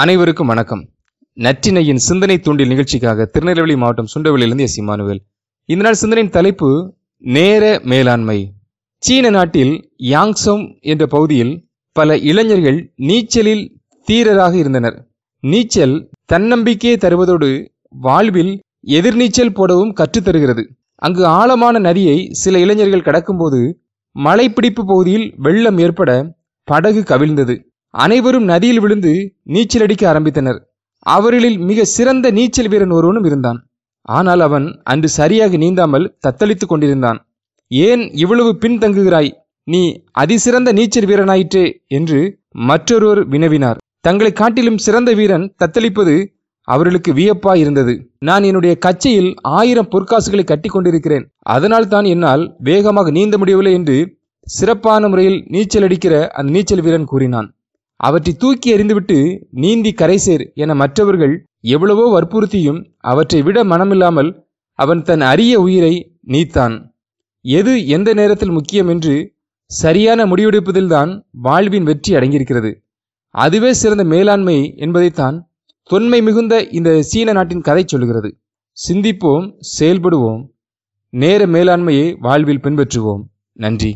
அனைவருக்கும் வணக்கம். நற்றினையின் சிந்தனை தூண்டில் நிகழ்ச்சிக்காக திருநெல்வேலி மாவட்டம் சுண்டவெளியிலிருந்து எஸ். இமானுவேல். இந்த நாள் சிந்தனையின் தலைப்பு நேர மேலாண்மை. சீன நாட்டில் யாங்சோங் என்ற பகுதியில் பல இளைஞர்கள் நீச்சலில் தீரராக இருந்தனர். நீச்சல் தன்னம்பிக்கையை தருவதோடு வாழ்வில் எதிர்நீச்சல் போடவும் கற்றுத்தருகிறது. அங்கு ஆழமான நதியை சில இளைஞர்கள் கடக்கும்போது மலைப்பிடிப்பு பகுதியில் வெள்ளம் ஏற்பட படகு கவிழ்ந்தது. அனைவரும் நதியில் விழுந்து நீச்சல் அடிக்க ஆரம்பித்தனர். அவர்களில் மிக சிறந்த நீச்சல் வீரன் ஒருவனும் இருந்தான். ஆனால் அவன் அன்று சரியாக நீந்தாமல் தத்தளித்துக் கொண்டிருந்தான். ஏன் இவ்வளவு பின்தங்குகிறாய்? நீ அதிசிறந்த நீச்சல் வீரனாயிற்றே என்று மற்றொருவர் வினவினார். தங்களை காட்டிலும் சிறந்த வீரன் தத்தளிப்பது அவர்களுக்கு வியப்பா இருந்தது. நான் என்னுடைய கச்சையில் ஆயிரம் பொற்காசுகளை கட்டி கொண்டிருக்கிறேன். அதனால் தான் என்னால் வேகமாக நீந்த முடியவில்லை என்று சிறப்பான முறையில் நீச்சல் அடிக்கிற அந்த நீச்சல் வீரன் கூறினான். அவற்றை தூக்கி எறிந்துவிட்டு நீந்தி கரைசேர் என மற்றவர்கள் எவ்வளவோ வற்புறுத்தியும் அவற்றை விட மனமில்லாமல் அவன் தன் அரிய உயிரை நீத்தான். எது எந்த நேரத்தில் முக்கியம் என்று சரியான முடிவெடுப்பதில்தான் வாழ்வின் வெற்றி அடங்கியிருக்கிறது. அதுவே சிறந்த மேலாண்மை என்பதைத்தான் தொன்மை மிகுந்த இந்த சீன நாட்டின் கதை சொல்கிறது சிந்திப்போம் செயல்படுவோம் நேர மேலாண்மையை வாழ்வில் பின்பற்றுவோம். நன்றி.